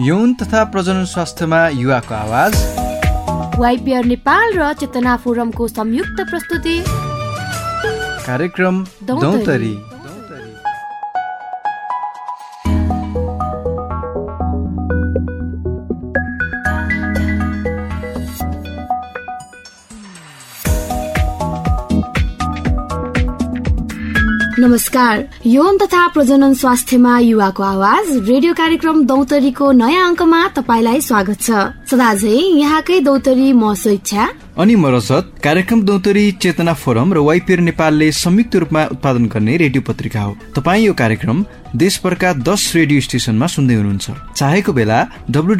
यौन तथा प्रजनन स्वास्थ्यमा युवाको आवाज। वाइपिआर नेपाल र चेतना फोरमको संयुक्त प्रस्तुति। कार्यक्रम दौतरी। नमस्कार। यौन तथा प्रजनन स्वास्थ्यमा युवाको आवाज रेडियो कार्यक्रम दौतरीको नयाँ अङ्कमा तपाईँलाई स्वागत छ। सदाझै यहाँकै दौतरी म स्वेच्छा। अनि म कार्यक्रम दौतरी चेतना फोरम र वाइपिएर नेपालले संयुक्त रूपमा उत्पादन गर्ने रेडियो पत्रिका हो। तपाईँ यो कार्यक्रम देशभरका दस रेडियो स्टेशनमा सुन्दै हुनुहुन्छ। चाहेको बेला W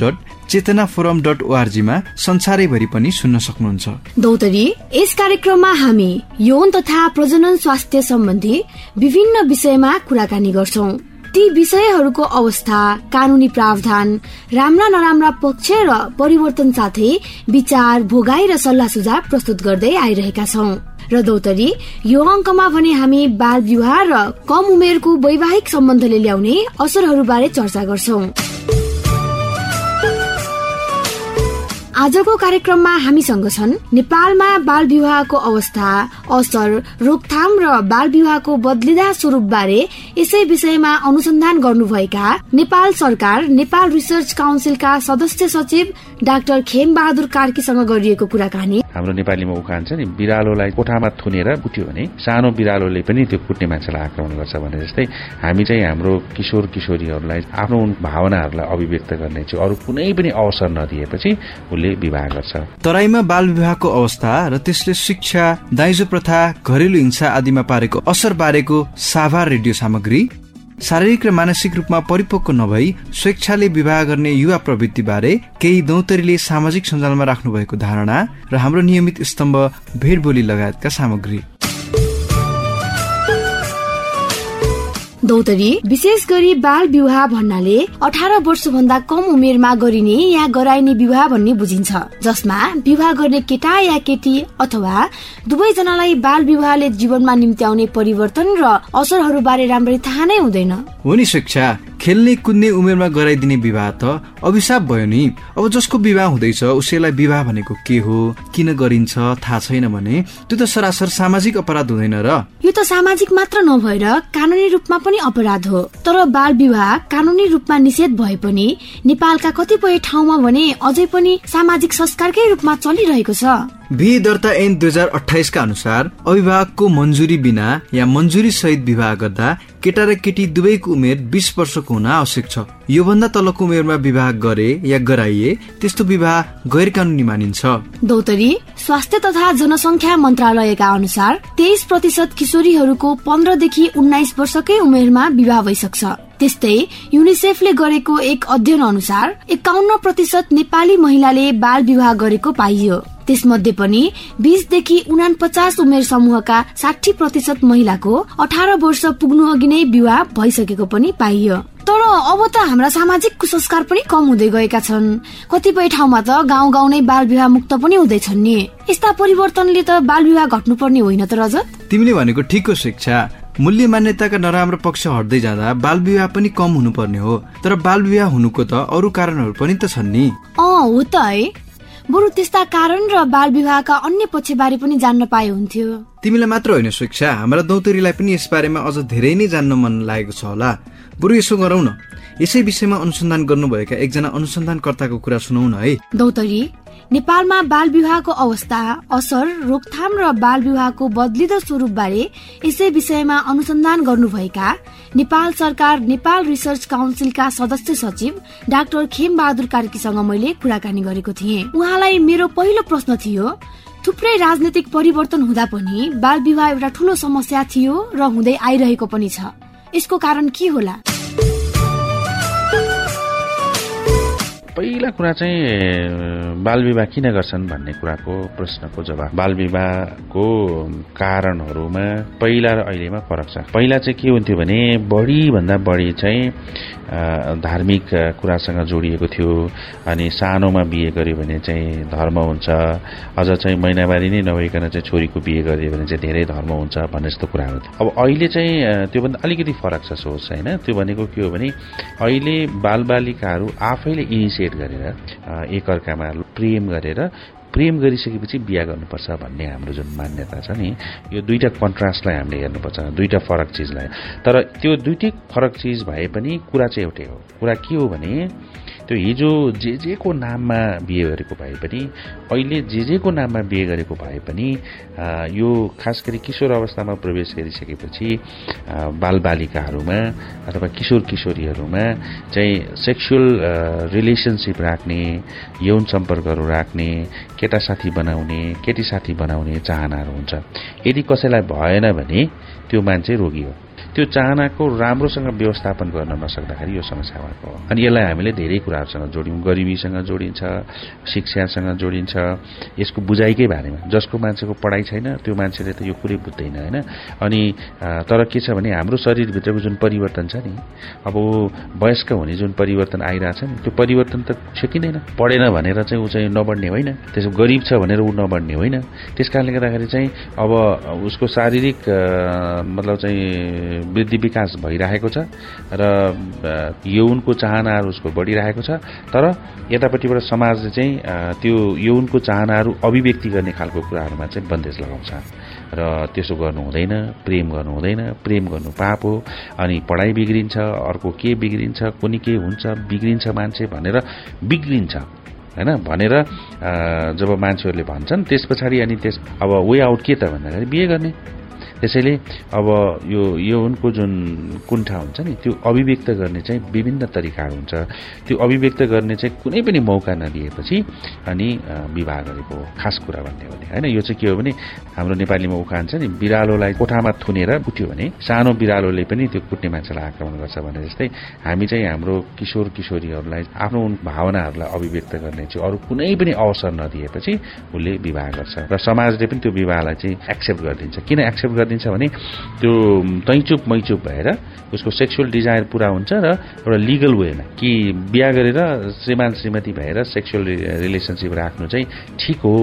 dot Chetana forum dot ओआरजीमा संसारैभरि पनि सुन्न सक्नुहुन्छ। दौतरी यस कार्यक्रममा हामी यौन तथा प्रजनन स्वास्थ्य सम्बन्धी विभिन्न विषयमा कुराकानी गर्छौ। ती विषयहरूको अवस्था कानूनी प्रावधान राम्रा नराम्रा पक्ष र परिवर्तन साथै विचार भोगाई र सल्लाह सुझाव प्रस्तुत गर्दै आइरहेका छौं। र दौतरी यो अङ्कमा भने हामी बाल विवाह र कम उमेरको वैवाहिक सम्बन्धले ल्याउने असरहरूबारे चर्चा गर्छौं। आजको कार्यक्रममा हामीसँग छन् नेपालमा बाल विवाहको अवस्था असर रोकथाम र बाल विवाहको बदलिँदा स्वरूप बारे यसै विषयमा अनुसन्धान गर्नुभएका नेपाल सरकार नेपाल रिसर्च काउन्सिलका सदस्य सचिव डाक्टर खेम बहादुर कार्कीसँग गरिएको कुराकानी। हाम्रो नेपालीमा उखान छ नि बिरालोलाई कोठामा थुनेर कुट्यो भने सानो बिरालोले पनि त्यो कुट्ने मान्छेलाई आक्रमण गर्छ भने जस्तै हामी चाहिँ हाम्रो किशोर किशोरीहरूलाई आफ्नो भावनाहरूलाई अभिव्यक्त गर्ने चाहिँ अरू कुनै पनि अवसर नदिएपछि उसले विवाह गर्छ। तराईमा बाल विवाहको अवस्था र त्यसले शिक्षा दाइजो प्रथा घरेलु हिंसा आदिमा पारेको असर बारेको साभार रेडियो सामग्री। शारीरिक र मानसिक रूपमा परिपक्व नभई स्वेच्छाले विवाह गर्ने युवा प्रवृत्ति बारे केही दौतरीले सामाजिक सञ्जालमा राख्नु भएको धारणा र हाम्रो नियमित स्तम्भ भेटबोली लगायतका सामग्री। दौतरी विशेष गरी बाल विवाह भन्नाले अठार वर्ष भन्दा कम उमेरमा गरिने या गराइने विवाह भन्ने बुझिन्छ जसमा विवाह गर्ने केटा या केटी अथवा दुवैजनालाई बाल विवाहले जीवनमा निम्त्याउने परिवर्तन र असरहरू बारे राम्ररी थाहा नै हुँदैन। हो नि शिक्षा खेल्ने कुद्ने उमेरमा गराइदिने विवाह त अभिशाप भयो नि। अब जसको विवाह हुँदैछ उसैलाई विवाह भनेको के हो किन गरिन्छ थाहा छैन भने त्यो त सरासर सामाजिक अपराध हुँदैन र। यो त सामाजिक मात्र नभएर कानुनी रूपमा पनि अपराध हो। तर बाल विवाह कानुनी रूपमा निषेध भए पनि नेपालका कतिपय ठाउँमा भने अझै पनि सामाजिक संस्कारकै रूपमा चलिरहेको छ। बिहे दर्ता ऐन दुई हजार अठाइसका अनुसार अभिभावकको मन्जुरी बिना या मन्जुरी सहित विवाह गर्दा केटा र केटी दुवैको उमेर बिस वर्षको हुन आवश्यक छ। योभन्दा तलको उमेरमा विवाह गरे या गराइए त्यस्तो विवाह गैर कानुनी मानिन्छ। दौतरी स्वास्थ्य तथा जनसङ्ख्या मन्त्रालयका अनुसार तेइस प्रतिशत किशोरीहरूको पन्ध्रदेखि उन्नाइस वर्षकै उमेरमा विवाह भइसक्छ। त्यस्तै युनिसेफले गरेको एक अध्ययन अनुसार एकाउन्न प्रतिशत नेपाली महिलाले बाल विवाह गरेको पाइयो। त्यसमध्ये पनि बिसदेखि उना पचास उमेर समूहका साठी प्रतिशत महिलाको अठार वर्ष पुग्नु अघि नै विवाह भइसकेको पनि पाइयो। तर अब त हाम्रा सामाजिक कुसंस्कार पनि कम हुँदै गएका छन्। कतिपय ठाउँमा त गाउँ गाउँ नै बाल विवाह मुक्त पनि हुँदैछन् नि। यस्ता परिवर्तनले त बाल विवाह घट्नु पर्ने होइन त रजत? तिमीले भनेको ठिकको शिक्षा। मूल्य मान्यताका नराम्रो पक्ष हट्दै जाँदा बाल विवाह पनि कम हुनुपर्ने हो। तर बाल विवाह हुनुको त अरू कारणहरू पनि त छन् नि। अँ हो त है। बरु त्यस्ता कारण र बाल विवाहका अन्य पक्षबारे पनि जान्न पाए हुन्थ्यो। तिमीलाई मात्र होइन शिक्षा हाम्रा दौतरीलाई पनि यस बारेमा अझ धेरै नै जान्न मन लागेको छ होला। बरु यसो गरौ न। यसै विषयमा अनुसन्धान गर्नुभएका एकजना अनुसन्धानकर्ताको कुरा सुनौ न है। दौतरी नेपालमा बाल विवाहको अवस्था असर रोकथाम र बाल विवाहको बदलिदो स्वरूप बारे यसै विषयमा अनुसन्धान गर्नुभएका नेपाल सरकार नेपाल रिसर्च काउन्सिलका सदस्य सचिव डाक्टर खेम बहादुर कार्कीसँग मैले कुराकानी गरेको थिएँ। उहाँलाई मेरो पहिलो प्रश्न थियो थुप्रै राजनैतिक परिवर्तन हुँदा पनि बाल विवाह एउटा ठुलो समस्या थियो र हुँदै आइरहेको पनि छ। यसको कारण के होला? पहिला कुरा चाहिँ बाल विवाह किन गर्छन् भन्ने कुराको प्रश्नको जवाब बाल विवाहको कारणहरूमा पहिला र अहिलेमा फरक छ। पहिला चाहिँ के हुन्थ्यो भने बढीभन्दा बढी चाहिँ धार्मिक कुरासँग जोडिएको थियो अनि सानोमा बिहे गर्यो भने चाहिँ धर्म हुन्छ। अझ चाहिँ महिनावारी नै नभइकन चाहिँ छोरीको बिहे गरियो भने चाहिँ धेरै धर्म हुन्छ भन्ने जस्तो कुराहरू अब अहिले चाहिँ त्योभन्दा अलिकति फरक छ सोच होइन? त्यो भनेको के हो भने अहिले बालबालिकाहरू आफैले इनिसिएट गरेर एकअर्कामा प्रेम गरेर प्रेम गरिसकेपछि बिहा गर्नुपर्छ भन्ने हाम्रो जुन मान्यता छ नि यो दुईवटा कन्ट्रास्टलाई हामीले हेर्नुपर्छ दुईवटा फरक चिजलाई। तर त्यो दुइटै फरक चिज भए पनि कुरा चाहिँ एउटै हो। कुरा के हो भने त्यो हिजो जे जेको नाममा बिहे गरेको भए पनि अहिले जे जेको नाममा बिहे गरेको भए पनि यो खास गरी किशोर अवस्थामा प्रवेश गरिसकेपछि बालबालिकाहरूमा अथवा किशोर किशोरीहरूमा चाहिँ सेक्सुअल रिलेसनसिप राख्ने यौन सम्पर्कहरू राख्ने केटा साथी बनाउने केटी साथी बनाउने चाहनाहरू हुन्छ। यदि कसैलाई भएन भने त्यो मान्छे रोगी हो। त्यो चाहनाको राम्रोसँग व्यवस्थापन गर्न नसक्दाखेरि यो समस्या भएको हो। अनि यसलाई हामीले धेरै कुराहरूसँग जोड्यौँ। गरिबीसँग जोडिन्छ शिक्षासँग जोडिन्छ। यसको बुझाइकै बारेमा। जसको मान्छेको पढाइ छैन त्यो मान्छेले त यो कुरै बुझ्दैन होइन? अनि तर के छ भने हाम्रो शरीरभित्रको जुन परिवर्तन छ नि अब वयस्क हुने जुन परिवर्तन आइरहेछ नि त्यो परिवर्तन त छेकिँदैन। पढेन भनेर चाहिँ ऊ चाहिँ नबढ्ने होइन। त्यसो गरिब छ भनेर ऊ नबढ्ने होइन। त्यस कारणले गर्दाखेरि चाहिँ अब उसको शारीरिक मतलब चाहिँ वृद्धि विकास भइरहेको छ र यौनको चाहनाहरू उसको बढिरहेको छ। तर यतापट्टिबाट समाजले चाहिँ त्यो यौनको चाहनाहरू अभिव्यक्ति गर्ने खालको कुराहरूमा चाहिँ बन्देज लगाउँछ। र त्यसो गर्नु हुँदैन प्रेम गर्नु हुँदैन। प्रेम गर्नु पाप हो अनि पढाइ बिग्रिन्छ अर्को के बिग्रिन्छ कुनै के हुन्छ बिग्रिन्छ मान्छे भनेर बिग्रिन्छ होइन? भनेर जब मान्छेहरूले भन्छन् त्यस पछाडि अनि त्यस अब वे आउट के त भन्दाखेरि बिहे गर्ने। त्यसैले अब यो यो उनको जुन कुण्ठा हुन्छ नि त्यो अभिव्यक्त गर्ने चाहिँ विभिन्न तरिकाहरू हुन्छ। त्यो अभिव्यक्त गर्ने चाहिँ कुनै पनि मौका नदिएपछि अनि विवाह गरेको खास कुरा भन्ने हो भने होइन यो चाहिँ के हो भने हाम्रो नेपालीमा उखान छ नि बिरालोलाई कोठामा थुनेर कुट्यो भने सानो बिरालोले पनि त्यो कुट्ने मान्छेलाई आक्रमण गर्छ भने जस्तै हामी चाहिँ हाम्रो किशोर किशोरीहरूलाई आफ्नो भावनाहरूलाई अभिव्यक्त गर्ने चाहिँ अरू कुनै पनि अवसर नदिएपछि उसले विवाह गर्छ। र समाजले पनि त्यो विवाहलाई चाहिँ एक्सेप्ट गरिदिन्छ। किन एक्सेप्ट गरिदिन्छ भने त्यो तैचुप मैचुप भएर उसको सेक्सुअल डिजायर पुरा हुन्छ र एउटा लिगल वेमा कि बिहा गरेर श्रीमान श्रीमती भएर सेक्सुअल रिलेसनसिप राख्नु चाहिँ ठिक हो।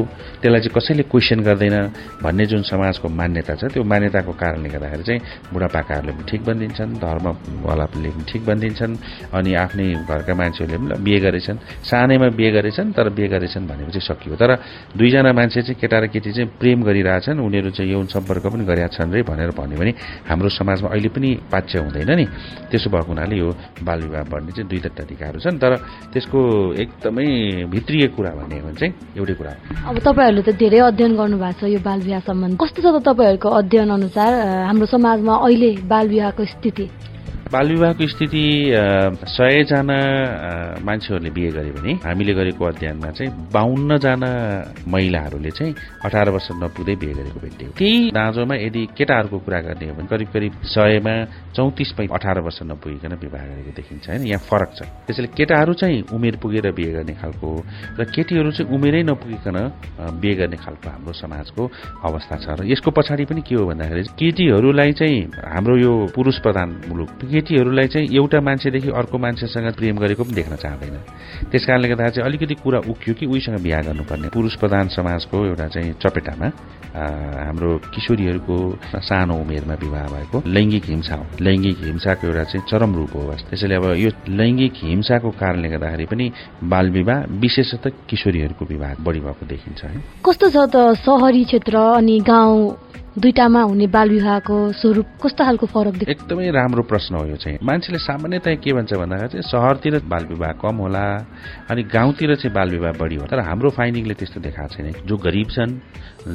त्यसलाई चाहिँ कसैले क्वेसन गर्दैन भन्ने जुन समाजको मान्यता छ त्यो मान्यताको कारणले गर्दाखेरि चाहिँ बुढापाकाहरूले पनि ठिक बनिदिन्छन् धर्मवालाले पनि ठिक बनिदिन्छन् अनि आफ्नै घरका मान्छेहरूले पनि बिहे गरेछन्। सानैमा बिहे गरेछन् तर बिहे गरेछन् भनेपछि सकियो। तर दुईजना मान्छे चाहिँ केटा र केटी चाहिँ प्रेम गरिरहेछन् उनीहरू चाहिँ यौन सम्पर्क पनि गरेका छन् रे भनेर भन्यो भने हाम्रो समाजमा अहिले पनि पाच्य हुँदैन नि। त्यसो भएको हुनाले यो बाल विवाह बढ्ने चाहिँ दुईवटा तरिकाहरू छन् तर त्यसको एकदमै भित्रीय कुरा भन्ने हो भने चाहिँ एउटै कुरा अब तपाईँहरूले त धेरै अध्ययन गर्नुभएको छ यो बाल विवाह सम्बन्ध। कस्तो छ त तपाईँहरूको अध्ययन अनुसार हाम्रो समाजमा अहिले बाल विवाहको स्थिति? बाल विवाहको स्थिति सयजना मान्छेहरूले बिहे गरे भने हामीले गरेको अध्ययनमा चाहिँ बाहन्नजना महिलाहरूले चाहिँ अठार वर्ष नपुग्दै बिहे गरेको भेटियो त्यही दाँजोमा यदि केटाहरूको कुरा गर्ने हो भने करिब करिब सयमा चौतिस पै अठार वर्ष नपुगिकन विवाह गरेको देखिन्छ होइन यहाँ फरक छ। त्यसैले केटाहरू चाहिँ उमेर पुगेर बिहे गर्ने खालको र केटीहरू चाहिँ उमेरै नपुगिकन बिहे गर्ने खालको हाम्रो समाजको अवस्था छ। र यसको पछाडि पनि के हो भन्दाखेरि केटीहरूलाई चाहिँ हाम्रो यो पुरुष प्रधान मुलुक केटीहरूलाई चाहिँ एउटा मान्छेदेखि अर्को मान्छेसँग प्रेम गरेको पनि देख्न चाहँदैन। त्यस कारणले गर्दा चाहिँ अलिकति कुरा उक्यो कि उहीसँग बिहा गर्नुपर्ने। पुरुष प्रधान समाजको एउटा चाहिँ चपेटामा हाम्रो किशोरीहरूको सानो उमेरमा विवाह भएको लैङ्गिक हिंसा हो। लैङ्गिक हिंसाको एउटा चाहिँ चरम रूप हो त्यसैले अब यो लैङ्गिक हिंसाको कारणले गर्दाखेरि पनि बाल विवाह विशेषतः किशोरीहरूको विवाह बढी भएको देखिन्छ है। कस्तो छ त सहरी क्षेत्र अनि गाउँ दुईटामा हुने बाल विवाहको स्वरूप कस्तो खालको फरक एकदमै राम्रो प्रश्न हो यो चाहिँ। मान्छेले सामान्यतया के भन्छ भन्दाखेरि चाहिँ सहरतिर बाल विवाह कम होला अनि गाउँतिर चाहिँ बाल विवाह बढी हो तर हाम्रो फाइन्डिङले त्यस्तो देखाएको छैन। जो गरिब छन्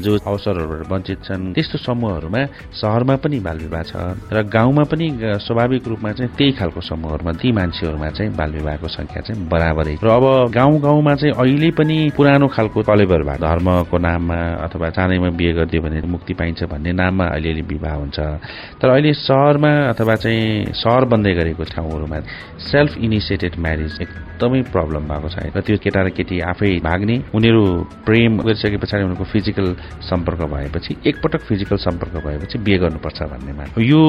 जो अवसरहरूबाट वञ्चित छन् त्यस्तो समूहहरूमा सहरमा पनि बाल विवाह छ र गाउँमा पनि स्वाभाविक रूपमा चाहिँ त्यही खालको समूहहरूमा ती मान्छेहरूमा चाहिँ बाल विवाहको संख्या चाहिँ बराबरै र अब गाउँ गाउँमा चाहिँ अहिले पनि पुरानो खालको कलेबर धर्मको नाममा अथवा चाँदैमा बिहे गरिदियो भने मुक्ति पाइन्छ भन्ने नाममा अलिअलि विवाह हुन्छ। तर अहिले सहरमा अथवा चाहिँ सहर बन्दै गरेको ठाउँहरूमा सेल्फ इनिसिएटेड म्यारिज एकदमै प्रब्लम भएको छ। र त्यो केटा र केटी आफै भाग्ने उनीहरू प्रेम गरिसके पछाडि उनीहरूको फिजिकल सम्पर्क भएपछि एकपटक फिजिकल सम्पर्क भएपछि बिहे गर्नुपर्छ भन्नेमा यो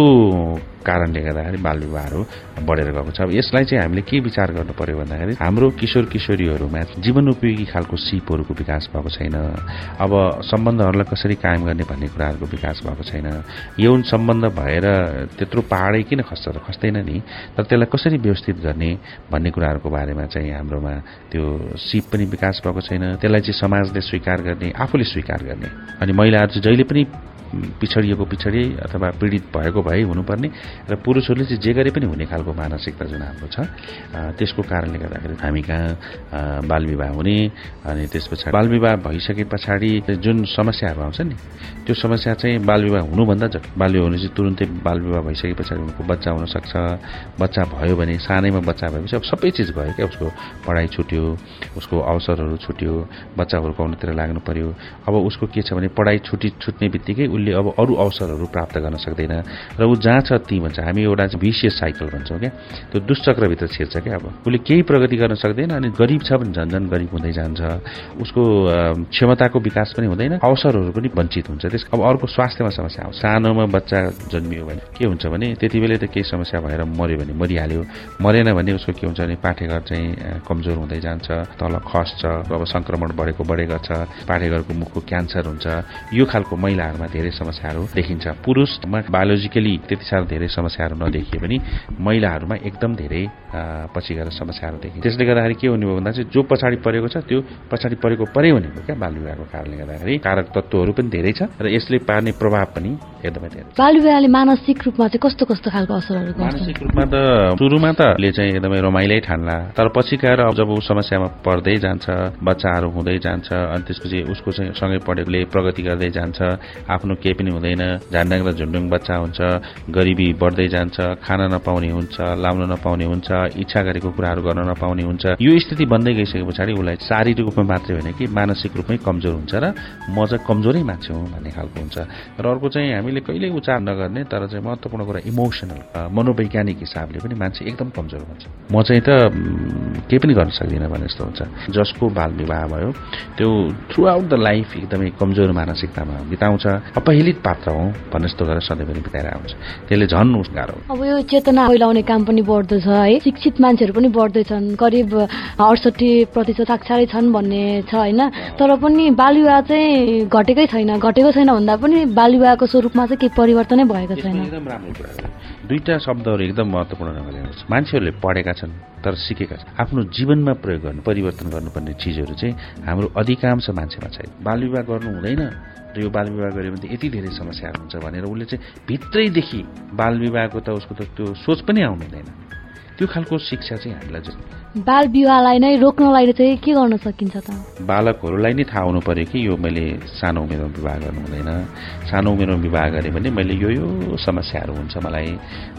कारणले गर्दाखेरि बाल विवाहहरू बढेर गएको छ। अब यसलाई चाहिँ हामीले के विचार गर्नु पर्यो भन्दाखेरि हाम्रो किशोर किशोरीहरूमा जीवन उपयोगी खालको सिपहरूको विकास भएको छैन। अब सम्बन्धहरूलाई कसरी कायम गर्ने भन्ने कुराहरूको विकास भएको छैन। यौन सम्बन्ध भएर त्यत्रो पहाडै किन खस्छ त? खस्दैन नि। तर त्यसलाई कसरी व्यवस्थित गर्ने भन्ने कुराहरूको बारेमा चाहिँ हाम्रोमा त्यो सिप पनि विकास भएको छैन। त्यसलाई चाहिँ समाजले स्वीकार गर्ने आफूले स्वीकार गर्ने। अनि महिलाहरू चाहिँ जहिले पनि पिछडिएको पिछडी अथवा पीडित भएको भए हुनुपर्ने र पुरुषहरूले चाहिँ जे गरे पनि हुने खालको मानसिकता जुन हाम्रो छ त्यसको कारणले गर्दाखेरि हामी कहाँ बालविवाह हुने अनि त्यस पछाडि बालविवाह भइसके पछाडि जुन समस्याहरू आउँछ नि त्यो समस्या चाहिँ बालविवाह हुनुभन्दा बालविवाह हुने चाहिँ तुरुन्तै बालविवाह भइसके पछाडि उनको बच्चा हुनसक्छ बच्चा भयो भने सानैमा बच्चा भएपछि अब सबै चिज गयो क्या उसको पढाइ छुट्यो उसको अवसरहरू छुट्यो बच्चा हुर्काउनुतिर लाग्नु पर्यो अब उसको के छ भने पढाइ छुट्टी छुट्ने बित्तिकै उसले अब अरू अवसरहरू प्राप्त गर्न सक्दैन। र ऊ जहाँ छ ती भन्छ। हामी एउटा भिसियस साइकल भन्छौँ क्या। त्यो दुष्चक्रभित्र छिर्छ क्या अब। उसले केही प्रगति गर्न सक्दैन अनि गरिब छ भने झन् गरिब हुँदै जान्छ। उसको क्षमताको विकास पनि हुँदैन। अवसरहरू पनि वञ्चित हुन्छ। त्यस अब अर्को स्वास्थ्यमा समस्या आउँछ। सानोमा बच्चा जन्मियो भने के हुन्छ भने त्यति बेलै त केही समस्या भएर मऱ्यो भने मरिहाल्यो। मरेन भने उसको के हुन्छ भने पाठेघर चाहिँ कमजोर हुँदै जान्छ। तल खस्छ। अब संक्रमण बढेको बढेको छ। पाठेघरको मुखको क्यान्सर हुन्छ। यो खालको महिलाहरूमा धेरै धेरै समस्याहरू देखिन्छ। पुरुषमा बायोलोजिकली त्यति साह्रो धेरै समस्याहरू नदेखिए पनि महिलाहरूमा एकदम धेरै पछि गएर समस्याहरू देखिन्छ। त्यसले गर्दाखेरि के हुने भयो भन्दा चाहिँ जो पछाडि परेको छ त्यो पछाडि परेको परै हुने भयो क्या बाल विवाहको कारणले गर्दाखेरि। कारक तत्त्वहरू पनि धेरै छ र यसले पार्ने प्रभाव पनि एकदमै धेरै बाल विवाहले मानसिक रूपमा चाहिँ कस्तो कस्तो खालको असरहरू मानसिक रूपमा त सुरुमा त ले चाहिँ एकदमै रमाइलै ठान्ला तर पछि गएर जब ऊ समस्यामा पर्दै जान्छ बच्चाहरू हुँदै जान्छ अनि त्यसपछि उसको चाहिँ सँगै पढेकोले प्रगति गर्दै जान्छ आफ्नो केही पनि हुँदैन। झान्डाङ र झुन्डुङ बच्चा हुन्छ गरिबी बढ्दै जान्छ खान नपाउने हुन्छ लाउन नपाउने हुन्छ इच्छा गरेको कुराहरू गर्न नपाउने हुन्छ। यो स्थिति बन्दै गइसके पछाडि उसलाई शारीरिक रूपमा मात्रै होइन कि मानसिक रूपमै कमजोर हुन्छ र म चाहिँ कमजोरै मान्छे हुँ भन्ने खालको हुन्छ। र अर्को चाहिँ हामीले कहिल्यै उच्चार नगर्ने तर चाहिँ महत्त्वपूर्ण कुरा इमोसनल मनोवैज्ञानिक हिसाबले पनि मान्छे एकदम कमजोर हुन्छ। म चाहिँ त केही पनि गर्न सक्दिनँ भने जस्तो हुन्छ। जसको बाल विवाह भयो त्यो थ्रु आउट द लाइफ एकदमै कमजोर मानसिकतामा बिताउँछ। अपहिलित पात्र हौ भन्ने जस्तो गरेर सधैँभरि बिताएर आउँछ। त्यसले झन् उस गाह्रो अब यो चेतना फैलाउने काम पनि बढ्दछ है? शिक्षित मान्छेहरू पनि बढ्दैछन् करिब अडसठी प्रतिशत साक्षरै छन् भन्ने छ होइन? तर पनि बालविवाह चाहिँ घटेकै छैन घटेको छैन भन्दा पनि बालविवाहको स्वरूपमा चाहिँ केही परिवर्तनै भएको छैन। एकदम राम्रो कुरा दुईटा शब्दहरू एकदम महत्त्वपूर्ण मान्छेहरूले पढेका छन् तर सिकेका छन्। आफ्नो जीवनमा प्रयोग गर्नु परिवर्तन गर्नुपर्ने चिजहरू चाहिँ हाम्रो अधिकांश मान्छेमा छैन। बालविवाह गर्नु हुँदैन र यो बाल विवाह गऱ्यो भने त यति धेरै समस्याहरू हुन्छ भनेर उसले चाहिँ भित्रैदेखि बाल विवाहको त उसको त त्यो सोच पनि आउनु हुँदैन। त्यो खालको शिक्षा चाहिँ हामीलाई चाहिँ बाल विवाहलाई नै रोक्नलाई चाहिँ के गर्न सकिन्छ त? बालकहरूलाई नै थाहा हुनु पर्यो कि यो मैले सानो उमेरमा विवाह गर्नु हुँदैन। सानो उमेरमा विवाह गरेँ भने मैले यो यो समस्याहरू हुन्छ मलाई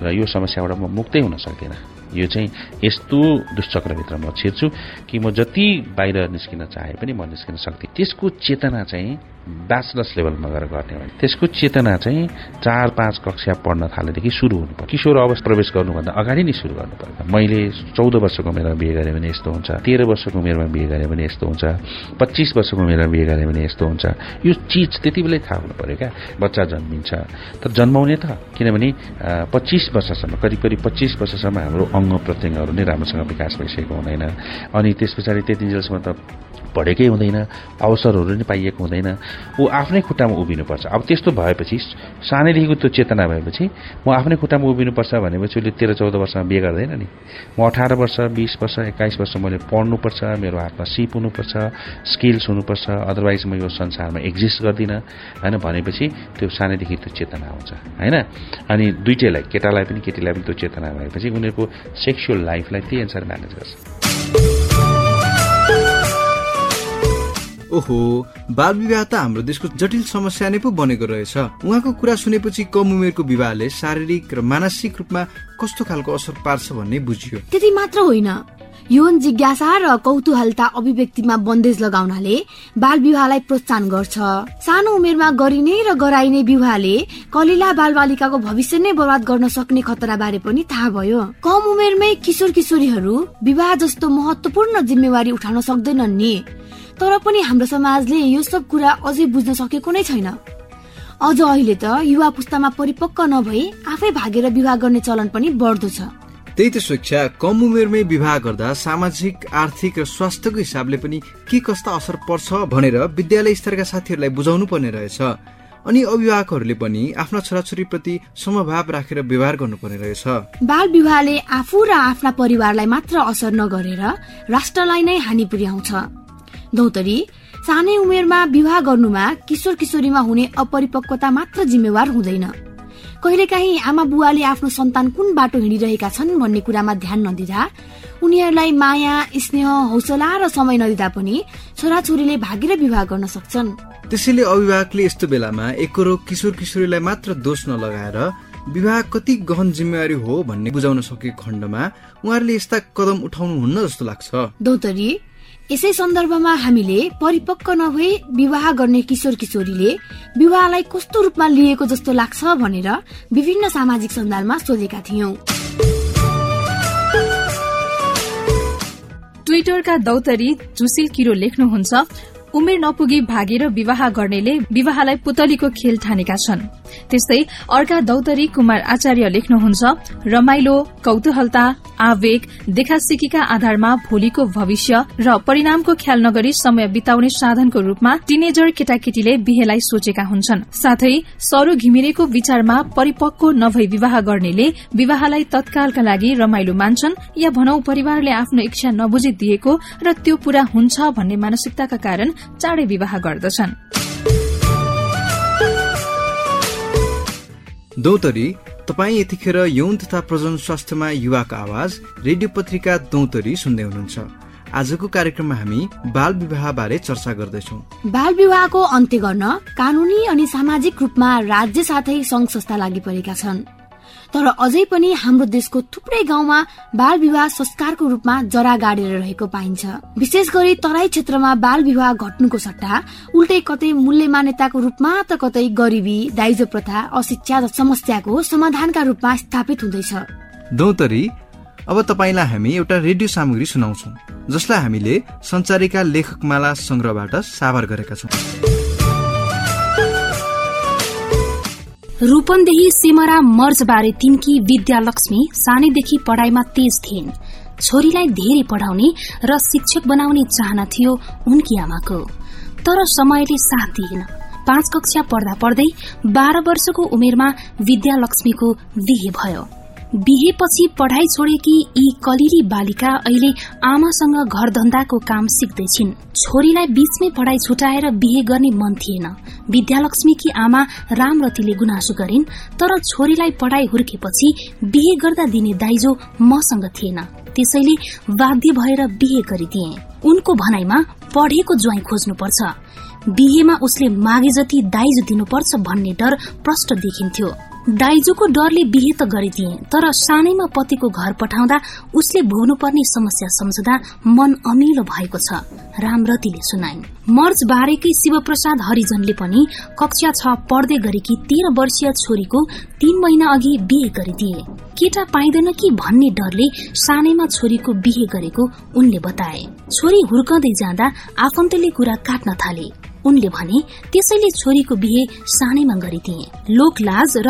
र यो समस्याबाट म मुक्तै हुन सक्दिनँ। यो चाहिँ यस्तो दुष्चक्रभित्र म छिर्छु कि म जति बाहिर निस्किन चाहे पनि म निस्किन सक्दिनँ त्यसको चेतना चाहिँ ब्याचलर्स लेभलमा गएर गर्ने भने त्यसको चेतना चाहिँ चार पाँच कक्षा पढ्न थालेदेखि सुरु हुनु पर्छ। किशोर अवस्था प्रवेश गर्नुभन्दा अगाडि नै सुरु गर्नु पर्छ। मैले चौध वर्षको उमेरमा बिहे गरेँ भने यस्तो हुन्छ तेह्र वर्षको उमेरमा बिहे गरेँ भने यस्तो हुन्छ पच्चिस वर्षको उमेरमा बिहे गरेँ भने यस्तो हुन्छ। यो चिज त्यति बेलै थाहा हुनु पर्यो क्या। बच्चा जन्मिन्छ। तर जन्माउने त किनभने पच्चिस वर्षसम्म करिब करिब पच्चिस वर्षसम्म हाम्रो अङ्ग प्रत्यङ्गहरू नै राम्रोसँग विकास भइसकेको हुँदैन। अनि त्यस पछाडि त्यतिन्जेलसम्म त पढेकै हुँदैन अवसरहरू नै पाइएको हुँदैन। ऊ आफ्नै खुट्टामा उभिनुपर्छ। अब त्यस्तो भएपछि सानैदेखिको त्यो चेतना भएपछि म आफ्नै खुट्टामा उभिनुपर्छ भनेपछि उसले तेह्र चौध वर्षमा बिहे गर्दैन नि। म अठार वर्ष बिस वर्ष एक्काइस वर्ष मैले पढ्नुपर्छ मेरो हातमा सिप हुनुपर्छ स्किल्स हुनुपर्छ अदरवाइज म यो संसारमा एक्जिस्ट गर्दिनँ होइन भनेपछि त्यो सानैदेखि त्यो चेतना आउँछ होइन? अनि दुइटैलाई केटालाई पनि केटीलाई पनि त्यो चेतना भएपछि उनीहरूको सेक्सुअल लाइफलाई त्यही अनुसार म्यानेज गर्छ। ओहो बाल विवाह त हाम्रो देशको जटिल समस्या नै पो बनेको रहेछ। उहाँको कुरा सुनेपछि कम उमेरको विवाहले शारीरिक र मानसिक रूपमा कस्तो खालको असर पार्छ भन्ने बुझियो। त्यति मात्र होइन। यौन जिज्ञासा र कौतूहलता अभिव्यक्तिमा बन्देज लगाउनाले बाल विवाहलाई प्रोत्साहन गर्छ। सानो उमेरमा गरिने र गराइने विवाहले कलिला बाल बालिकाको भविष्य नै बर्बाद गर्न सक्ने खतरा बारे पनि थाहा भयो। कम उमेरमै किशोर किशोरीहरू विवाह जस्तो महत्वपूर्ण जिम्मेवारी उठाउन सक्दैनन् नि। तर पनि हाम्रो समाजले यो सब कुरा अझै बुझ्न सकेको नै छैन। अझ अहिले त युवा पुस्तामा परिपक्व नभई आफै भागेर विवाह गर्ने चलन पनि बढ्दो छ। त्यही त शिक्षा कम उमेरमै विवाह गर्दा सामाजिक आर्थिक र स्वास्थ्यको हिसाबले पनि के कस्ता असर पर्छ भनेर विद्यालय स्तरका साथीहरूलाई बुझाउनु पर्ने रहेछ। अनि अभिभावकहरूले पनि आफ्ना छोराछोरीप्रति समभाव राखेर व्यवहार गर्नुपर्ने रहेछ। बाल विवाहले आफू र आफ्ना परिवारलाई मात्र असर नगरेर राष्ट्रलाई नै हानि पुर्याउँछ। दौतरी सानै उमेरमा विवाह गर्नुमा किशोर किशोरीमा हुने अपरिपक्वता मात्र जिम्मेवार हुँदैन। कहिलेकाहीँ आमा बुवाले आफ्नो सन्तान कुन बाटो हिँडिरहेका छन् भन्ने कुरामा ध्यान नदिँदा उनीहरूलाई माया स्नेह हौसला र समय नदिँदा पनि छोराछोरीले भागेर विवाह गर्न सक्छन्। त्यसैले अभिभावकले यस्तो बेलामा एकरो किशोर किशोरीलाई मात्र दोष नलगाएर विवाह कति गहन जिम्मेवारी हो भन्ने बुझाउन सकेको खण्डमा उहाँहरूले यस्ता कदम उठाउनु हुन्न जस्तो लाग्छ। दौतरी यसै सन्दर्भमा हामीले परिपक्व नभई विवाह गर्ने किशोर किशोरीले विवाहलाई कस्तो रूपमा लिएको जस्तो लाग्छ भनेर विभिन्न सामाजिक सञ्जालमा सोधेका थियौं। ट्विटरका दौतरी झुसिल किरो लेख्नुहुन्छ उमेर नपुगी भागेर विवाह गर्नेले विवाहलाई पुतलीको खेल ठानेका छन्। त्यस्तै अर्का दौतरी कुमार आचार्य लेख्नुहुन्छ रमाइलो कौतूहलता आवेग देखासिकीका आधारमा भोलिको भविष्य र परिणामको ख्याल नगरी समय बिताउने साधनको रूपमा टिनेजर केटाकेटीले बिहेलाई सोचेका हुन्छन्। साथै सरो घिमिरेको विचारमा परिपक्व नभई विवाह गर्नेले विवाहलाई तत्कालका लागि रमाइलो मान्छन्। या भनौ परिवारले आफ्नो इच्छा नबुझी दिएको र त्यो पूरा हुन्छ भन्ने मानसिकताका कारण चाँडै विवाह गर्दछन्। दौतरी तपाईँ यतिखेर यौन तथा प्रजन स्वास्थ्यमा युवाको आवाज रेडियो पत्रिका दौतरी सुन्दै हुनुहुन्छ। आजको कार्यक्रममा हामी बाल विवाह बारे चर्चा गर्दैछौ। बाल विवाहको अन्त्य गर्न कानूनी अनि सामाजिक रूपमा राज्य साथै संघ संस्था लागि परेका छन्। तर अझै पनि हाम्रो देशको थुप्रै गाउँमा बाल विवाह संस्कारको रूपमा जरा गाडेर रहेको पाइन्छ। विशेष गरी तराई क्षेत्रमा बाल विवाह घट्नुको सट्टा उल्टै कतै मूल्य मान्यताको रूपमा त कतै गरिबी दाइजो प्रथा अशिक्षा समस्याको समाधानका रूपमा स्थापित हुँदैछ। दौतरी अब तपाईँलाई हामी एउटा रेडियो सामग्री सुनाउँछौ जसलाई हामीले संचारिका लेखकमाला संग्रहबाट साभार गरेका छौँ। रूपन्देही सिमरा मर्जबारे तिनकी विद्यालक्ष्मी सानैदेखि पढ़ाइमा तेज थिइन्। छोरीलाई धेरै पढ़ाउने र शिक्षक बनाउने चाहना थियो उनकी आमाको। तर समयले साथ दिएन। पाँच कक्षा पढ्दा पढ्दै बाह्र वर्षको उमेरमा विद्यालक्ष्मीको बिहे भयो। बिहेपछि पढ़ाई छोडेकी यी कलिली बालिका अहिले आमासँग घर धन्दाको काम सिक्दैछिन्। छोरीलाई बीचमै पढ़ाई छुटाएर बिहे गर्ने मन थिएन। विद्यालक्ष्मीकी आमा रामरतीले गुनासो गरिन् तर छोरीलाई पढ़ाई हुर्केपछि बिहे गर्दा दिने दाइजो मसँग थिएन। त्यसैले बाध्य भएर बिहे गरिदिए। उनको भनाइमा पढेको ज्वाइँ खोज्नुपर्छ। बिहेमा उसले मागे जति दाइजो दिनुपर्छ भन्ने डर प्रष्ट देखिन्थ्यो। दाइजोको डरले बिहे त गरिदिए तर सानैमा पतिको घर पठाउँदा उसले भोग्नुपर्ने समस्या सम्झदा मन अमिलो भएको छ रामरतीले सुनाइन्। मर्च बारेकै शिवप्रसाद हरिजनले पनि कक्षा छ पढ्दै गरेकी तेह्र वर्षीय छोरीको तीन महिना अघि बिहे गरिदिए। केटा पाइँदैन कि भन्ने डरले सानैमा छोरीको बिहे गरेको उनले बताए। छोरी हुर्कँदै जाँदा आफन्तले कुरा काट्न थाले। उनले भने त्यसैले छोरीको बिहे सानैमा गरिदिए। लोकलाज र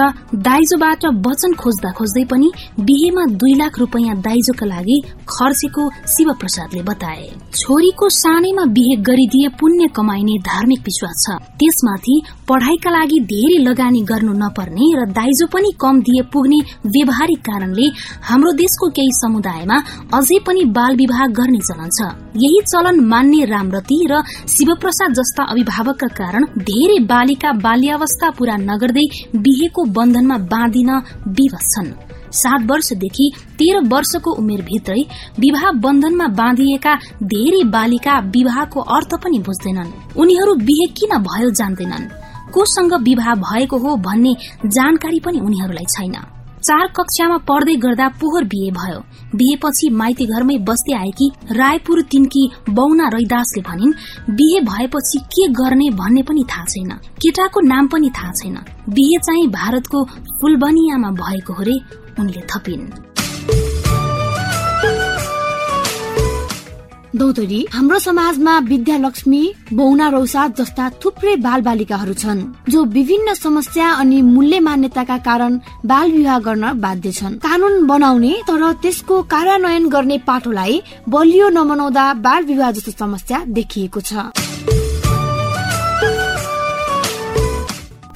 दाइजोबाट वचन खोज्दा खोज्दै पनि बिहेमा दुई लाख रुपियाँ दाइजोका लागि खर्चेको शिव प्रसादले बताए। छोरीको सानैमा बिहे गरिदिए पुण्य कमाइने धार्मिक विश्वास छ। त्यसमाथि पढ़ाइका लागि धेरै लगानी गर्नु नपर्ने र दाइजो पनि कम दिए पुग्ने व्यवहारिक कारणले हाम्रो देशको केही समुदायमा अझै पनि बाल विवाह गर्ने चलन छ। यही चलन मान्ने रामरती र शिवप्रसाद जस्ता अभिभावकका कारण धेरै बालिका बाल्यावस्था पूरा नगर्दै बिहेको बन्धनमा बाँधिन विवश छन्। सात वर्षदेखि तेह्र वर्षको उमेरभित्रै विवाह बन्धनमा बाँधिएका धेरै बालिका विवाहको अर्थ पनि बुझ्दैनन्। उनीहरू बिहे किन भयो जान्दैनन्? कोसँग विवाह भएको हो भन्ने जानकारी पनि उनीहरूलाई छैन। चार कक्षामा पढ्दै गर्दा पोहोर बिहे भयो। बिहेपछि माइती घरमै बस्दै आएकी रायपुर तिनकी बौना रैदासले भनिन् बिहे भएपछि के गर्ने भन्ने पनि थाहा छैन। केटाको नाम पनि थाहा छैन। बिहे चाहिँ भारतको फुलबनियामा भएको हो रे उनले थपिन्। दौतरी हाम्रो समाजमा विद्यालक्ष्मी बौना रौसा जस्ता थुप्रै बाल बालिकाहरू छन् जो विभिन्न समस्या अनि मूल्य मान्यताका कारण बाल विवाह गर्न बाध्य छन्। कानून बनाउने तर त्यसको कार्यान्वयन गर्ने पाटोलाई बलियो नमनाउँदा बाल विवाह जस्तो समस्या देखिएको छ।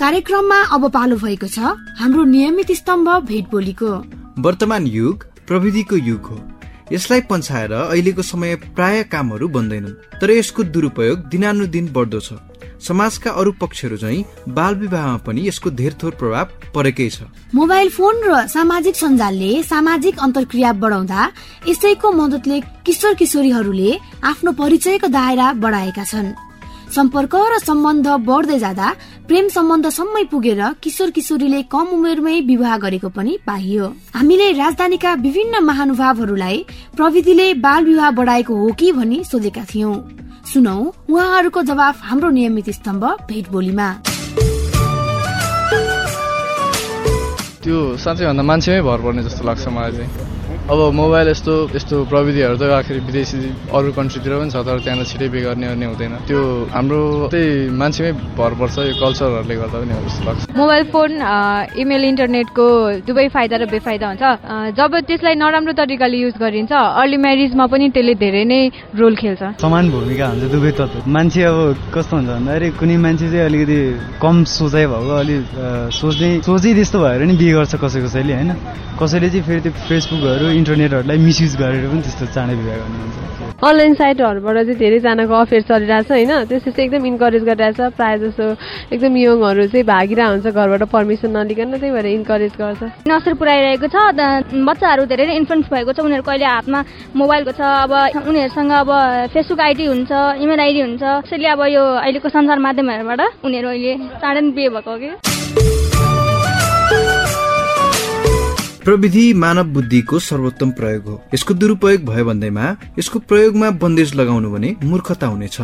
कार्यक्रममा अब पालो भएको छ हाम्रो नियमित स्तम्भ भेट बोलीको वर्तमान युग प्रविधिको युग हो। यसलाई पन्छाएर अहिलेको समय प्राय कामहरू बन्दैनन्। तर यसको दुरुपयोग दिनानुदिन बढ्दो छ। समाजका अरू पक्षहरू झै बाल विवाहमा पनि यसको धेर थोर प्रभाव परेकै छ। मोबाइल फोन र सामाजिक सञ्जालले सामाजिक अन्तर्क्रिया बढाउँदा यसैको मदतले किशोर किशोरीहरूले आफ्नो परिचयको दायरा बढाएका छन्। सम्पर्क र सम्बन्ध बढ्दै जाँदा प्रेम सम्बन्धसम्मै पुगेर किशोर किशोरीले कम उमेरमै विवाह गरेको पनि पाइयो। हामीले राजधानीका विभिन्न महानुभावहरूलाई प्रविधिले बाल विवाह बढाएको हो कि भनी सोधेका थियौं। सुनौ उहाँहरूको जवाफ हाम्रो नियमित स्तम्भ भेट बोलीमा त्यो साँच्चै भन्दा मान्छेमै भर पर्ने जस्तो लाग्छ मलाई चाहिँ। अब मोबाइल यस्तो यस्तो प्रविधिहरू त आखिर विदेशी अरू कन्ट्रीतिर पनि छ तर त्यहाँनिर छिटै पे गर्ने हुँदैन। त्यो हाम्रो त्यही मान्छेमै भर पर्छ यो कल्चरहरूले गर्दा पनि हो जस्तो लाग्छ। मोबाइल फोन इमेल इन्टरनेटको दुवै फाइदा र बेफाइदा हुन्छ। जब त्यसलाई नराम्रो तरिकाले युज गरिन्छ अर्ली म्यारिजमा पनि त्यसले धेरै नै रोल खेल्छ। समान भूमिका हुन्छ दुवै तत्व मान्छे अब कस्तो हुन्छ भन्दाखेरि कुनै मान्छे चाहिँ अलिकति कम सोचाइ भएको अलिक सोच्ने सोचै त्यस्तो भएर नि बिहे गर्छ कसै कसैले होइन? कसैले चाहिँ फेरि त्यो फेसबुकहरू इन्टरनेटहरूलाई मिसयुज गरेर पनि त्यस्तो चाँडै विवाह गर्नुहुन्छ अनलाइन साइटहरूबाट चाहिँ धेरैजनाको अफेयर चलिरहेछ होइन? त्यसले चाहिँ एकदम इन्करेज गरिरहेछ। प्रायः जस्तो एकदम यङहरू चाहिँ भागिरहेको हुन्छ घरबाट पर्मिसन नलिकन त्यही भएर इन्करेज गर्छ। नसर पुऱ्याइरहेको छ बच्चाहरू धेरै नै इन्फ्लुएन्स भएको छ। उनीहरूको अहिले हातमा मोबाइलको छ अब उनीहरूसँग अब फेसबुक आइडी हुन्छ इमेल आइडी हुन्छ। त्यसैले अब यो अहिलेको सञ्चार माध्यमहरूबाट उनीहरू अहिले चाँडै बिहे भएको कि? प्रविधि मानव बुद्धिको सर्वोत्तम प्रयोग हो। यसको दुरुपयोग भयो भन्दैमा यसको प्रयोगमा बन्देज लगाउनु भने मूर्खता हुनेछ।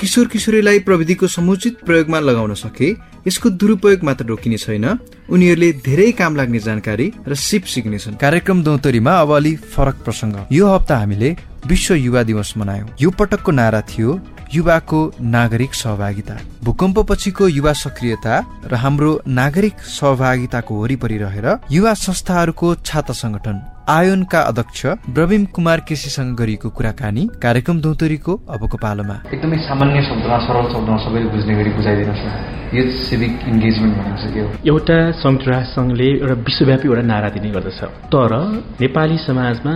किशोर किशोरीलाई प्रविधिको समुचित प्रयोगमा लगाउन सके यसको दुरुपयोग मात्र रोकिने छैन। उनीहरूले धेरै काम लाग्ने जानकारी र सिप सिक्नेछन्। कार्यक्रम दौतरीमा अब अलि फरक प्रसङ्ग। यो हप्ता हामीले विश्व युवा दिवस मनायौं। यो पटकको नारा थियो युवाको नागरिक सहभागिता। भूकम्प पछिको युवा सक्रियता र हाम्रो नागरिक सहभागिताको वरिपरि रहेर युवा संस्थाहरूको छाता संगठन आयोनका अध्यक्ष प्रवीण कुमार केसीसँग गरिएको कुराकानी कार्यक्रम दौतरीको अबको पालोमा। एकदमै सामान्य शब्दमा सरल शब्दमा सबैले बुझ्ने गरी बुझाइदिनुहोस् युथ सिभिक इन्गेजमेन्ट भनेको के हो? एउटा संयुक्त राष्ट्र सङ्घले एउटा विश्वव्यापी एउटा नारा दिने गर्दछ। तर नेपाली समाजमा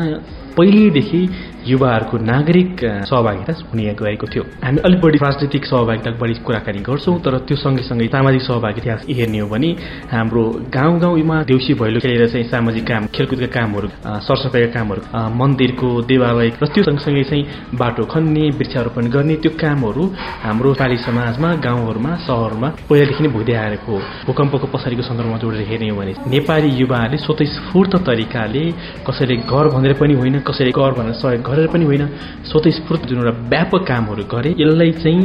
पहिलेदेखि युवाहरूको नागरिक सहभागिता हुने गएको थियो। हामी अलिक बढी राजनैतिक सहभागिता बढी कुराकानी गर्छौँ तर त्यो सँगै सामाजिक सहभागिता हेर्ने हो भने हाम्रो गाउँ गाउँमा देउसी भैलो खेलेर चाहिँ सामाजिक काम खेलकुदका कामहरू सरसफाइका कामहरू मन्दिरको देवालय र त्यो सँगसँगै चाहिँ बाटो खन्ने वृक्षारोपण गर्ने त्यो कामहरू हाम्रो नेपाली समाजमा गाउँहरूमा सहरमा पहिलादेखि नै भुइँदै आएको हो। भूकम्पको पछाडिको सन्दर्भमा जोडेर हेर्ने हो भने नेपाली युवाहरूले स्वतस्फूर्त तरिकाले कसैले घर भनेर पनि होइन कसैले घर भनेर सहयोग गरेर पनि होइन स्वतस्फूर्त जुन एउटा व्यापक कामहरू गरे यसलाई चाहिँ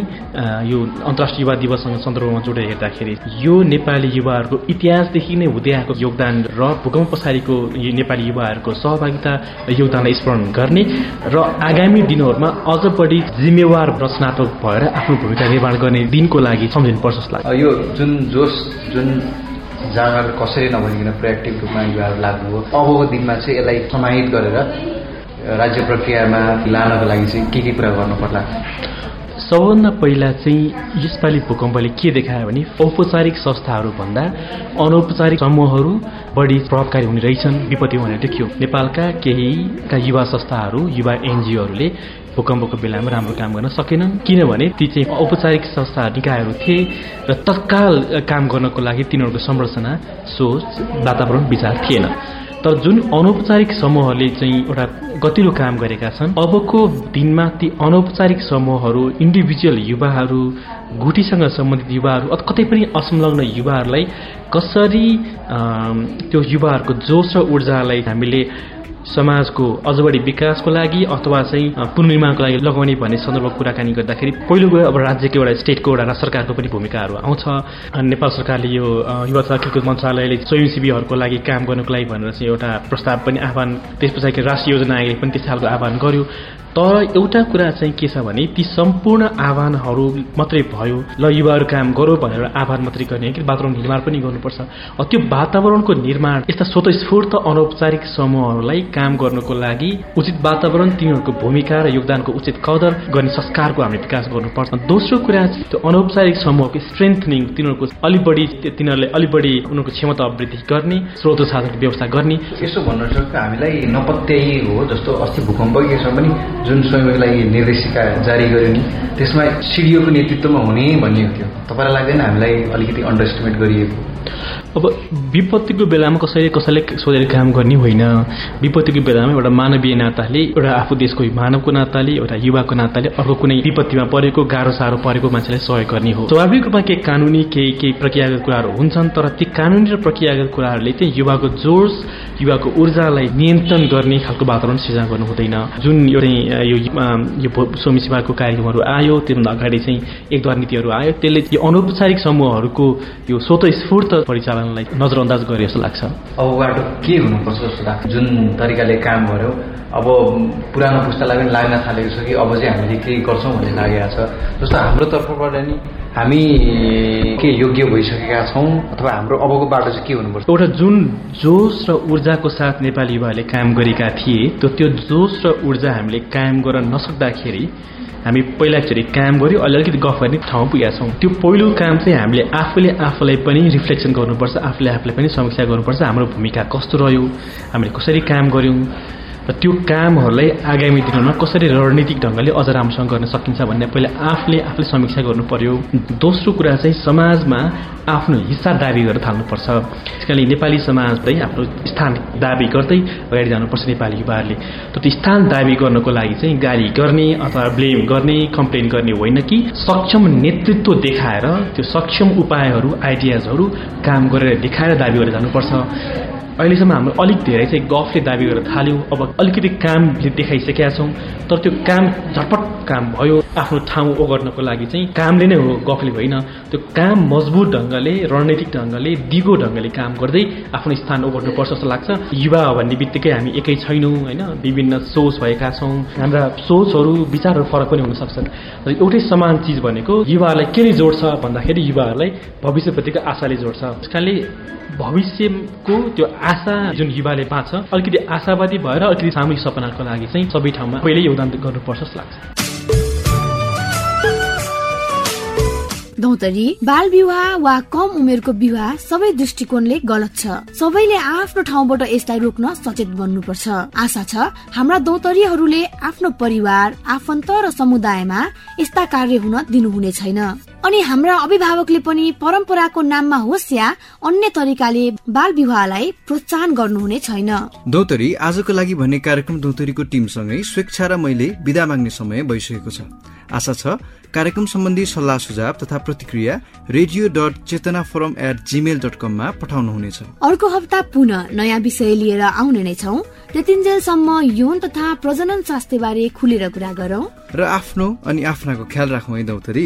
यो अन्तर्राष्ट्रिय युवा दिवससँग सन्दर्भमा जोडेर हेर्दाखेरि यो नेपाली युवाहरूको इतिहासदेखि नै हुँदै आएको योगदान र भूकम्प पछाडिको नेपाली युवाहरूको सहभागिता योगदानलाई स्मरण गर्ने र आगामी दिनहरूमा अझ बढी जिम्मेवार रचनात्मक भएर आफ्नो भूमिका निर्माण गर्ने दिनको लागि सम्झिनुपर्छ जस्तो लाग्छ यो जुन जोस जुन जाँगर कसरी नभनिकन प्रोएक्टिभ रूपमा युवाहरू लाग्नु हो अबको दिनमा चाहिँ यसलाई समाहित गरेर राज्य प्रक्रियामा लानको लागि चाहिँ के के कुरा गर्नु पर्ला सबभन्दा पहिला चाहिँ यसपालि भूकम्पले के देखायो भने औपचारिक संस्थाहरू भन्दा अनौपचारिक समूहहरू बढी प्रभावकारी हुने रहेछन् विपत्ति भनेर देखियो। नेपालका केहीका युवा संस्थाहरू युवा एनजिओहरूले भूकम्पको बेलामा राम्रो काम गर्न सकेनन् किनभने ती चाहिँ औपचारिक संस्था निकायहरू थिए र तत्काल काम गर्नको लागि तिनीहरूको संरचना सोच वातावरण विचार थिएन। तर जुन अनौपचारिक समूहले चाहिँ एउटा गतिलो काम गरेका छन् अबको दिनमा ती अनौपचारिक समूहहरू इन्डिभिजुअल युवाहरू घुटीसँग सम्बन्धित युवाहरू अथवा कतै पनि असंलग्न युवाहरूलाई कसरी त्यो युवाहरूको जोस र ऊर्जालाई हामीले समाजको अझ बढी विकासको लागि अथवा चाहिँ पुनर्निर्माणको लागि लगाउने भन्ने सन्दर्भको कुराकानी गर्दाखेरि पहिलो गयो अब राज्यको एउटा स्टेटको एउटा सरकारको पनि भूमिकाहरू आउँछ। नेपाल सरकारले यो युवा तथा खेलकुद मन्त्रालयले स्वयंसेवीहरूको लागि काम गर्नुको लागि भनेर चाहिँ एउटा प्रस्ताव पनि आह्वान त्यस पछाडि राष्ट्रिय योजना आयोगले पनि त्यस खालको आह्वान गर्यो। तर एउटा कुरा चाहिँ के छ भने ती सम्पूर्ण आह्वानहरू मात्रै भयो। ल युवाहरू काम गरौँ भनेर आह्वान मात्रै गर्ने कि वातावरण निर्माण पनि गर्नुपर्छ। त्यो वातावरणको निर्माण यस्ता स्वतस्फूर्त अनौपचारिक समूहहरूलाई काम गर्नको लागि उचित वातावरण तिनीहरूको भूमिका र योगदानको उचित कदर गर्ने संस्कारको हामीले विकास गर्नुपर्छ। दोस्रो कुरा त्यो अनौपचारिक समूहको स्ट्रेन्थनिङ तिनीहरूको अलिक बढी तिनीहरूले अलिक बढी उनीहरूको क्षमता वृद्धि गर्ने स्रोत साधनको व्यवस्था गर्ने। यसो भन्नु सक्छ हामीलाई नपत्याइ हो जस्तो अस्ति भूकम्प पनि जुन निर्देशिका जारी गर्यो नि त्यसमा सिडिओको नेतृत्वमा हुने भनिएको थियो। तपाईँलाई लाग्दैन हामीलाई अलिकति अन्डर एस्टिमेट गरिएको। अब विपत्तिको बेलामा कसैले कसैले सोधेर काम गर्ने होइन। विपत्तिको बेलामा एउटा मानवीय नाताले एउटा आफू देशको मानवको नाताले एउटा युवाको नाताले अर्को कुनै विपत्तिमा परेको गाह्रो साह्रो परेको मान्छेलाई सहयोग गर्ने हो। स्वाभाविक रूपमा केही कानुनी केही केही प्रक्रियागत कुराहरू हुन्छन् तर ती कानुनी र प्रक्रियागत कुराहरूले चाहिँ युवाको जोस युवाको ऊर्जालाई नियन्त्रण गर्ने खालको वातावरण सिर्जना गर्नु हुँदैन। जुन यो चाहिँ यो स्वामी सेवाको कार्यक्रमहरू आयो त्योभन्दा अगाडि चाहिँ एकद्वार नीतिहरू आयो। त्यसले यो अनौपचारिक समूहहरूको यो स्वतस्फूर्त परिचालनलाई नजरअन्दाज गरे जस्तो लाग्छ। अब बाटो के हुनुपर्छ जस्तो लाग्छ? जुन तरिकाले काम गर्यो अब पुरानो पुस्तालाई पनि लाग्न थालेको छ कि अब चाहिँ हामीले केही गर्छौँ भन्ने लागेको छ। जस्तो हाम्रो तर्फबाट नि हामी के योग्य भइसकेका छौँ अथवा हाम्रो अबको बाटो चाहिँ के हुनुपर्छ? एउटा जुन जोस र ऊर्जाको साथ नेपाली युवाहरूले काम गरेका थिए त्यो त्यो जोस र ऊर्जा हामीले कायम गर्न नसक्दाखेरि हामी पहिला एकचोटि काम गऱ्यो अलि अलिकति गफ गर्ने ठाउँ पुगेका छौँ। त्यो पहिलो काम चाहिँ हामीले आफूले आफूलाई पनि रिफ्लेक्सन गर्नुपर्छ आफूले आफूलाई पनि समीक्षा गर्नुपर्छ हाम्रो भूमिका कस्तो रह्यो हामीले कसरी काम गऱ्यौँ र त्यो कामहरूलाई आगामी दिनमा कसरी रणनीतिक ढङ्गले अझ राम्रोसँग गर्न सकिन्छ भन्ने पहिला आफूले आफूले समीक्षा गर्नु पर्यो दोस्रो कुरा चाहिँ समाजमा आफ्नो हिस्सा दावी गर्न थाल्नुपर्छ। त्यसकारणले नेपाली समाजलाई आफ्नो स्थान दावी गर्दै अगाडि जानुपर्छ नेपाली युवाहरूले। त त्यो स्थान दावी गर्नको लागि चाहिँ गाली गर्ने अथवा ब्लेम गर्ने कम्प्लेन गर्ने होइन कि सक्षम नेतृत्व देखाएर त्यो सक्षम उपायहरू आइडियाजहरू काम गरेर देखाएर दावी गरेर जानुपर्छ। अहिलेसम्म हाम्रो अलिक धेरै चाहिँ गफले दावी गरेर थाल्यौँ। अब अलिकति काम देखाइसकेका छौँ तर त्यो काम झटपट काम भयो। आफ्नो ठाउँ ओगर्नको लागि चाहिँ कामले नै हो गफले होइन। त्यो काम मजबुत ढङ्गले रणनीतिक ढङ्गले दिगो ढङ्गले काम गर्दै आफ्नो स्थान ओगर्नुपर्छ जस्तो लाग्छ। युवा भन्ने बित्तिकै हामी एकै छैनौँ होइन? विभिन्न सोच भएका छौँ। हाम्रा सोचहरू विचारहरू फरक पनि हुन सक्छन् र एउटै समान चिज भनेको युवाहरूलाई के जोड्छ भन्दाखेरि युवाहरूलाई भविष्यप्रतिको आशाले जोड्छ। त्यस भविष्यको त्यो आशा जुन युवाले बाँच्छ अलिकति आशावादी भएर अलिकति सामूहिक सपनाको लागि चाहिँ सबै ठाउँमा पहिले योगदान गर्नुपर्छ जस्तो लाग्छ। दौतरी बाल विवाह वा कम उमेरको विवाह सबै दृष्टिकोणले गलत छ। सबैले आफ्नो ठाउँबाट यसलाई रोक्न सचेत बन्नुपर्छ। आशा छ हाम्रा दौतरीहरूले आफ्नो परिवार आफन्त र समुदायमा यस्ता कार्य हुन दिनुहुने छैन। अनि हाम्रा अभिभावकले पनि परम्पराको नाममा होस् या अन्य तरिकाले बाल विवाहलाई प्रोत्साहन गर्नुहुने छैन। दौतरी आजको लागि भन्ने कार्यक्रम दौतरीको टिमसँगै स्वेच्छा र मैले विदा माग्ने समय भइसकेको छ। आशा छ कार्यक्रम सम्बन्धी सल्लाह सुझाव तथा प्रतिक्रिया radio dot Chetana forum at Gmail dot कममा पठाउनुहुनेछ। अर्को हप्ता पुनः नयाँ विषय लिएर आउने नै छौ। त्यतिन्जेलसम्म यौन तथा प्रजनन स्वास्थ्य बारे खुलेर कुरा गरौं। र आफ्नो अनि आफ्नाको ख्याल राखौँ है दौतरी